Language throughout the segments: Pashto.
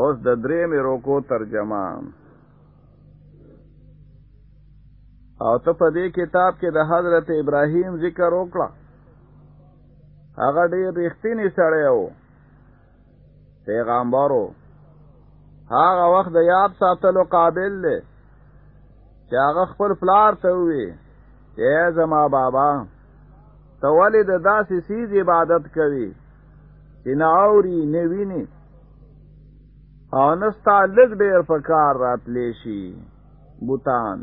اوس د درېمې روکو ترجمه او ته په دې کتاب کې د حضرت ابراهیم ذکر وکړه هغه ډېر رښتینی سړی و پیغمبرو هغه وخت د یاد ساتلو قابل دی چې هغه خپل پلار ته ووي چې زما بابا ته ولې د داسې سیز عبادت کوي چې نه اوري نه ویني او نه ستا لږ ډېر په کار راتلی شي بوتان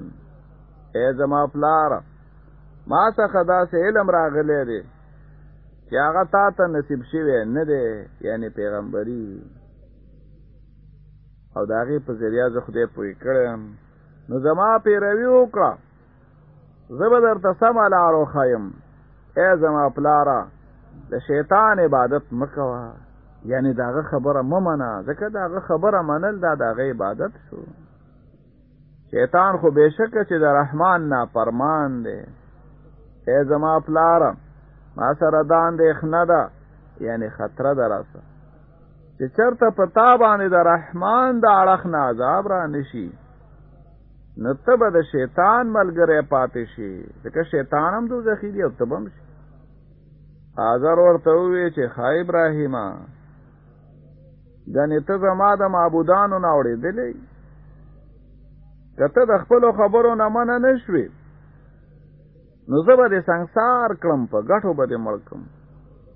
ای زما پلار ما څخه داسې علم راغلی دی چې هغه تا ته نصیب شوی نه دی یعنی پیغمبري او د هغې په ذریعه زه خدای پوه کړم نو زما پیروي وکړه زه به درته سمه لار وښایم ای زما پلاره د شیطان عبادت مه کوه یعنې د هغه خبره مه منه ځکه د هغه خبره منل دا د هغه عبادت شو شیطان خو بېشکه چې د رحمان نافرمان دی ای زما پلاره ما سره دا اندېښنه ده یعنې خطره ده راسه چې چرته په تا باندې د رحمان د اړخ نه عذاب را نشي نو ته به د شیطان ملګری پاتې شي ځکه شیطان هم دوزخي دی او ته به هم شي آزر ورته ووی چې ښا ابراهیمه ګنې ته زما د معبودانو نه اورېدلی که ته د خپلو خبرو نه منه نه شوې نو زه به د سنگسار کړم په ګټو به د مړکم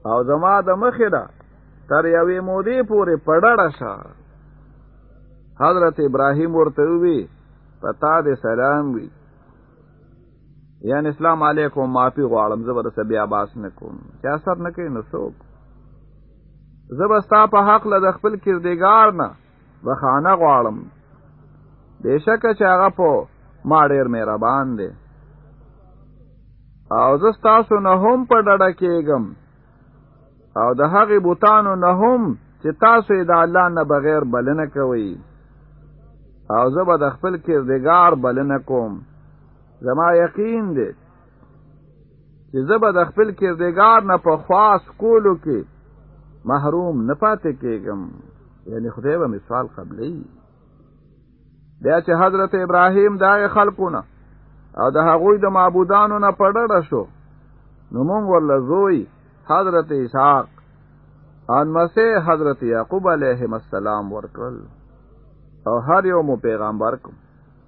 او زما د مخې ده تر یوې مودې پورې پړړه شه حضرت ابراهیم ورته وی پتا دې سلام وی یعنی اسلام علیکم معافی غواړم زه به سره بیا باس نکوم چې اثر نکې نو څوک زه به ستا په حق له خپل کردګار نه بخانه غواړم بشکه چې هغه په ما ډیر مهربان دی او زه تاسو نه هم په ډډه کېږم او د هغې بوتانو نه هم چې تاسو یې د الله نه بغیر بلنه کوئ او زه به د خپل کردګار بلنه کوم زما یقین دی چې زه به د خپل کردګار نه په خواص کولو کې محروم نه پاتې کېږم یعنی خدای به مثال قبلی بیا چې حضرت ابراهیم دا خلقونه او د هغوی د معبودانو نه پړړه شو نو مونږ ورله زوی حضرت اسحاق ان مسیح حضرت یعقوب علیه السلام ورکړل او هر یو مو پیغمبر کوم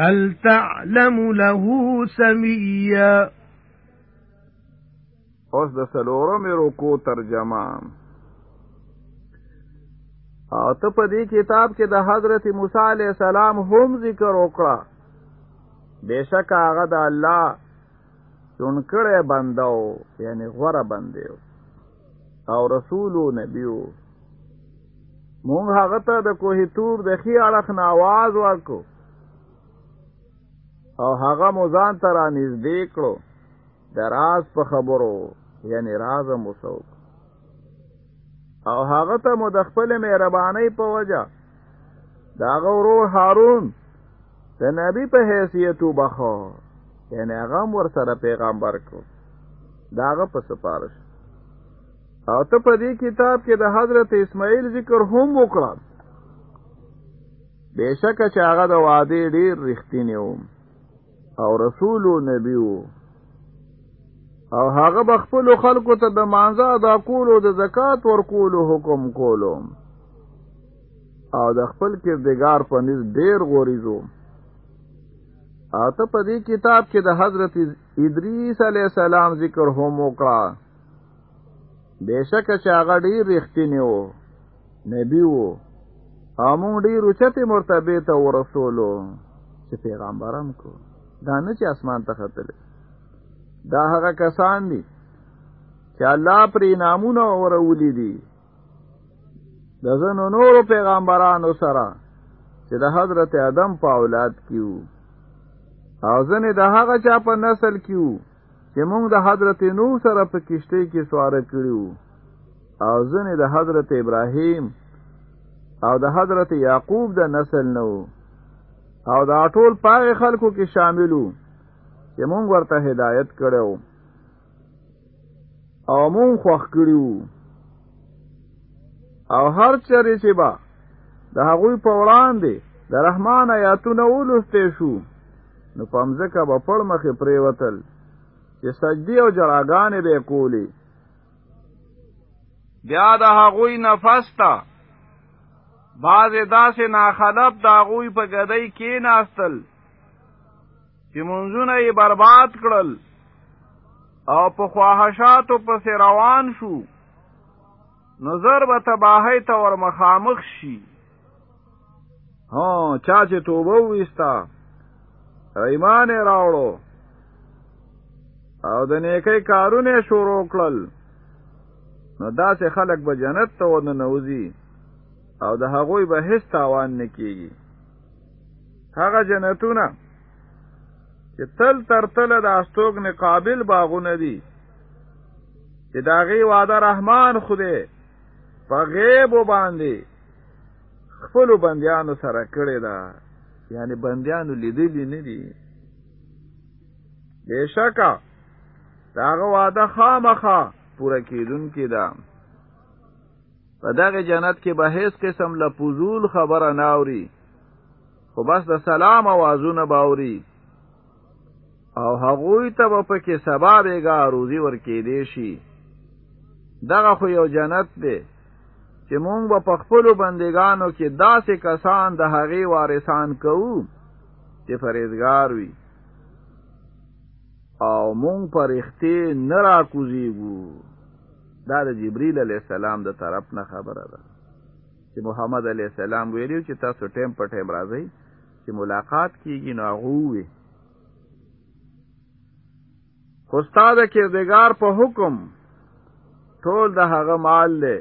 هل تعلم له سميا اوس د سلورم رکو ترجمه او ته په دې کتاب کې د حضرت موسی علی السلام هم ذکر وکړه بشک هغه د الله چون کړه بندو یعنی غره بندیو او رسول او نبی وو مونږ هغه ته د کوه تور د خي اړخ نه आवाज ورکو او هغه مو ځان ته را نږدې کړو د راز په خبرو یعنی راز مو څوک او هغه ته مو د خپل مهرباني په وجه داغه ورور هارون د نبی په حیثیت وبخو یعنی هغه ور سره پیغمبر کو داغه په سفارش او ته په دې کتاب کې د حضرت اسماعیل ذکر هم وکړه بشکه چې هغه د وعده ډیر رښتینی و او رسول او نبی وو او هغه به خپل خلکو ته د مانزه ادا کولو د زکات ورکولو حکم کولو او د خپل کردګار په نس ډیر غوریزو او ته په دې کتاب کې د حضرت ادریس علی السلام ذکر هم وکړه بهشکه چې هغه ډیر رښتینی وو نبی وو او مونږ ډیر اوچته مرتبه ته ورسولو چې پیغمبرم کو دا نه چې اسمان ته ختل دا هغه کسان دي چې الله پر انعامونه ورولې دي د زنو نورو پیغمبرانو سره چې د حضرت آدم په اولاد کیو او ځنې د هغه چا په نسل کیو چې موږ د حضرت نوح سره په کشته کې سوار کړیو او ځنې د حضرت ابراهیم او د حضرت یعقوب د نسل نو او دا ټول پاغه خلکو کې شاملو چې مونږ ورته هدایت کړو او مونږ خوښ کړیو او هر چره چې با د هغوی په وړاندې د رحمان آیاتونه ولوستې شو نو په مځکه به پړ مخې پریوتل چې سجدي او جړاګانې به کولی بیا د هغوی نفس ته بعضې داسې ناخلب د هغوی په ګدۍ کې ناستل چې منځونه یې برباد کړل او په خواهشاتو پسې روان شو نظر به تباهی ته ورمخامخ شي ها چا چې توبه وستا ایمان راوړو او د نیکه کارونه شروع کړل نو داسې خلک به جنت ته ونه نوځي او د هغوی به هیڅ تاوان نه کیږي هغه جنتونه چې تل تر تله د استوګ نه قابل باغونه دي چې داغي وعده رحمان خوده په غیب باندې خپل بندیانو سره کړی دا یعنی بندیانو لیدلی نه دي بشکا داغه وعده خامخه پوره کیدون کې ده په دغه جنت کې به هیڅ قسم له پوزول خبره نه اوري خو بس د سلام اوازونه باوري او هغوی ته به پکې سبا بیګا روزي ورکې دی شي دغه خو یو جنت دی چې مونږ به په خپل بندگانو کې داسې کسان د هغې وارثان کوو چې فرېزګار وي او مونږ پر اختې نه را کوزیږو دا د جبرئیل علی السلام د طرف نه خبره ده چې محمد علی السلام ویلو چې تاسو ټیم په ټیم راځئ چې ملاقات کیږي نو هغه وي خو ستا د کردګار په حکم ټول د هغه مال دی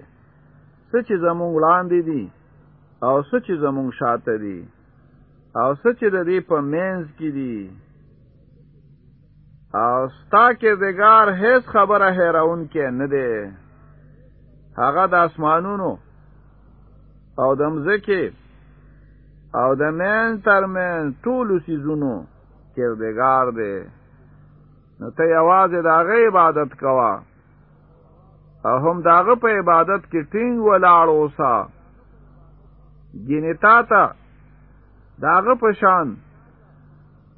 څه چې زمونږ وړاندې دي او څه چې زمونږ شاته دي او څه چې د دې په منځ کې دي او ستا کې دګار هیڅ خبره هیرون کې نه دی هغه د اسمانونو او د مزکی او د مین تر مین ټولو سیزونو کردګار دی نو ته یوازې د هغه عبادت کوه او هم د هغه په عبادت کې ټینګ ولاړ اوسه ګینې تا ته د هغه په شان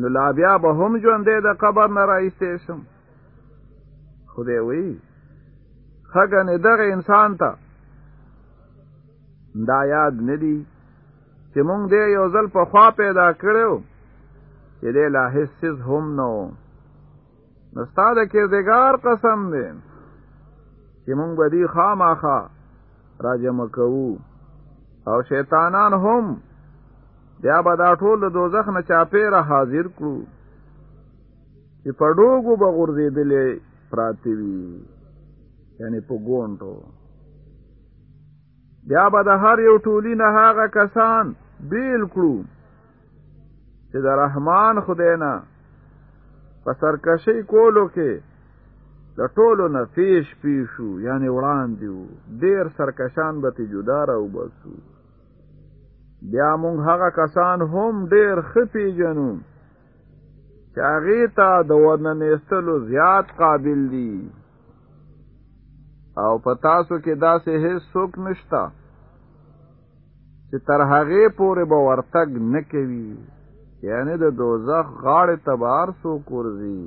نو لا بیا به هم ژوندې د قبر نه راایستې شم خدای وی خګنې دغه انسان ته دا یاد ندی چې مونږ دې یو ځل په خوا پیدا کړو چې دې لا هیڅ هم نو نو ستا د کردګار قسم دی چې مونږ به دي خاماخا راجمع کوو او شیطانان هم بیا به دا ټول د دوزخ نه چاپېره حاضر کړو چې په ډوګو به غورځېدلې پراته وي یعنې په ګونټو بیا به د هر یو ټولي نه هغه کسان بیل کړو چې د رحمان خدای نه په سرکشي کولو کې د ټولو نه پیش پیشو یعنی وړاندې وو ډیر سرکشان به تی جدا راو بسو بیا مونږ هغه کسان هم ډیر خپی جنو چې هغه ته د ورننېستلو زیات قابل دي او په تاسو کې داسې هیڅ څوک نشته چې تر هغه پورې به ورتګ نه کوي یعنی د دوزخ غاړې تبار سو کورځي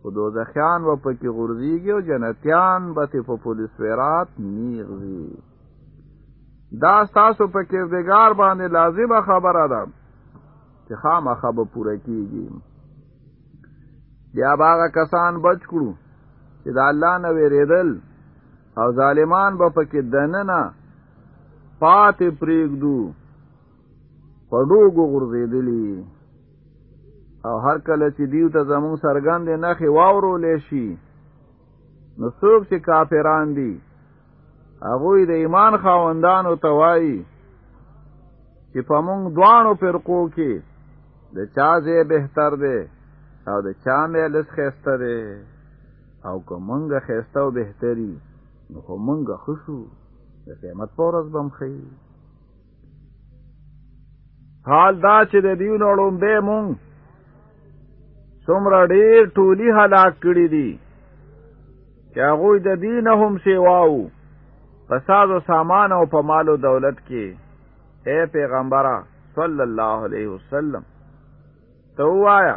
خو دوزخیان به پکې غورځيږي او جنتیان به تې په پولیس ویرات نیغځي دا ستاسو په کردګار باندې لازمه خبره ده چې خامخا به پوره کیږي بیا باغه کسان بچ کړو چې د الله نه ویریدل او ظالمان به پکې دننه پاتې پریږدو په ډوګو غورځېدلی او هر کله چې دیو ته زمون سرګندې نخې واورولې شي نو څوک چې کافران دي هغوی د ایمان خاوندانو ته وایي چې په مونږ دواړو فرقو کې د چا ځای بهتر دی او د چا میلس خسته دی او که مونږ خیسته او بهتری نو خو مونږ خوشو د قیامت په ورځ بم خي حال دا چې د دیو نړوم به مونږ څومره ډیر ټولی هلاک کړی دي چې هغه د دین هم سیواو فساد او سامان او په مال او دولت کې اے پیغمبره صلی الله علیه وسلم ته وایا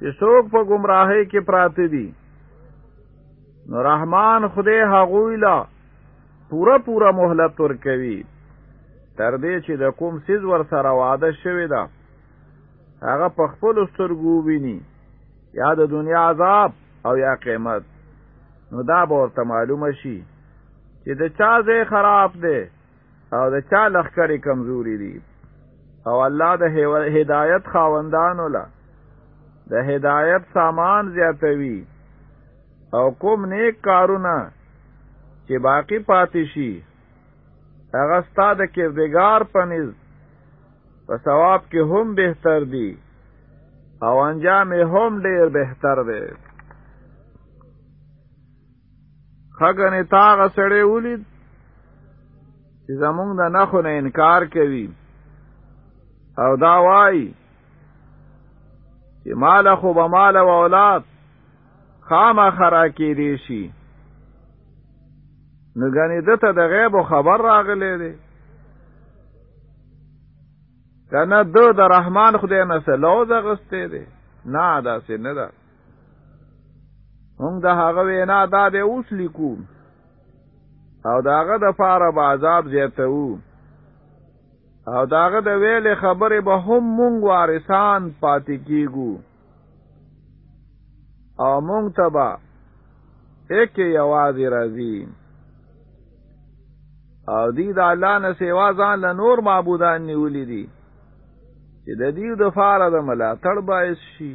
چې څوک په گمراهۍ کې پراته دي نو رحمان خدای هغوی لا پورا پورا مهلت ورکوي تر دې چې د کوم سیز ور سره وعده شوی ده هغه په خپل سترګو ویني یا د دنیا عذاب او یا قیمت نو دا به ورته معلومه شي چې د چا ځای خراب دی او د چا لخکرې کمزوري دي او الله د هدایت خاوندانو له د هدایت سامان زیاتوي او کوم نیک کارونه چې باقی پاتې شي هغه ستا د کردګار په نز په ثواب کې هم بهتر دي او انجام هم ډیر بهتر دی خګنې تاغه سړی ولید چې زمونږ د نخو نه انکار کوي او دا وایي چې مال خو به مال او اولاد خامه خرا کې دی شي نو غني دته د غیب خبر راغلی دی کنه دو د رحمان خدای نه سلو زغسته دی نه دا سي نه ده هم د هغه وینا دا به اوس لیکو او داغه د فاره به عذاب زیاتو او داغه د ویل خبره به هم مونږ وارثان پاتې کیګو او مونږ تبا یک یوازې راځي او دی د الله نه سیوا ځان له نور معبودان نیولې دي چې د دې د فاره د ملاتړ باعث شي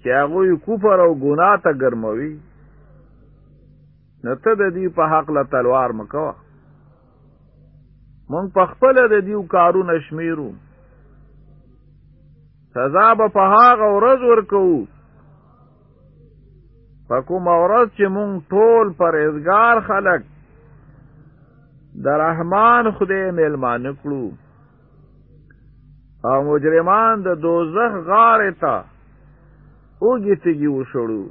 چې هغوی کفر او ګناه ته ګرموي نو ته د دې په حق له تلوار مکوه مونږ په خپل د دیو کارونه شمیرو سزا به په هغه ورځ ورکو په کوم ورځ چې مونږ ټول پرهیزګار خلک د رحمان خدای میلمانه کړو او مجرمان د دوزخ غاړې ته اوږې تیږي وشړو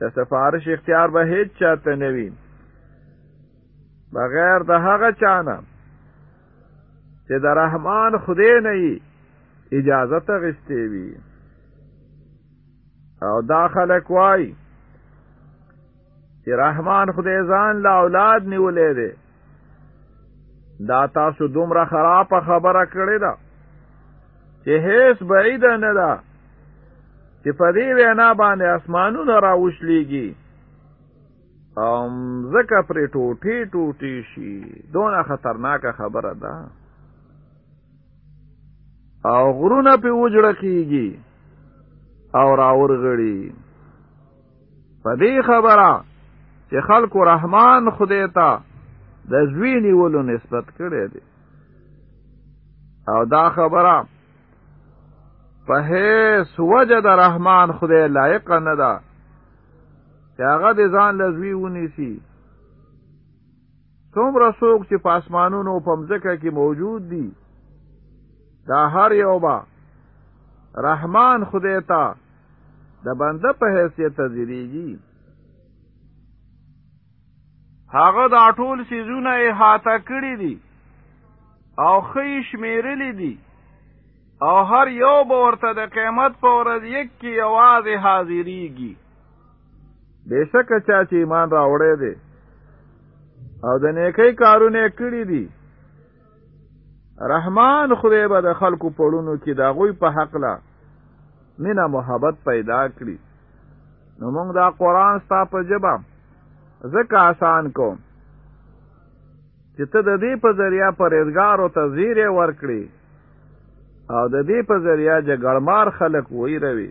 د سفارش اختیار به هیڅ چاته نه وي بغیر د هغه چانه چې د رحمان خدای نه یي اجازه ته غستې وي او دا خلک وایي چې رحمان خدای ځان له اولاد نیولې دی دا تاسو دومره خراب خبره کړې ده چې هیڅ بعید نه ده چې په دې وینا باندې اسمانونه راوښليږي ام زکه پر ټوټي ټوټي شي دونه خطرناکه خبره ده او غرونه په وجړه کیږي او راور غړي په دې خبره چې خلکو رحمان خدای ته د زوی نیولو نسبت کړی دی او دا خبره په هیڅ وجه د رحمان خدای لایق نه ده چې هغه د ځان له زوی ونیسي څومره څوک چې په اسمانونو او په مځکه کې موجود دي دا هر یو به رحمان خدای ته د بنده په حیثیت تذیریږي هغه دا ټول سیزونه یې حاته کړي دي او خی شمیرلی دي او هر یو به ورته د قیمت په ورځ یک کې یوازې حاضریږي بېشکه چا چې ایمان راوړی دی او د نیکۍ کارونه یې کړي دي رحمان خدای به د خلکو پړونو کې د هغوی په حقله مینه محبت پیدا کړي نو موږ دا قرآن ستا په ژبه ځکه آسان کوم چې ته د دې په ذریعه پرېزګارو ته زیری ورکړي او د دې په ذریعه جګړمار خلک ویروي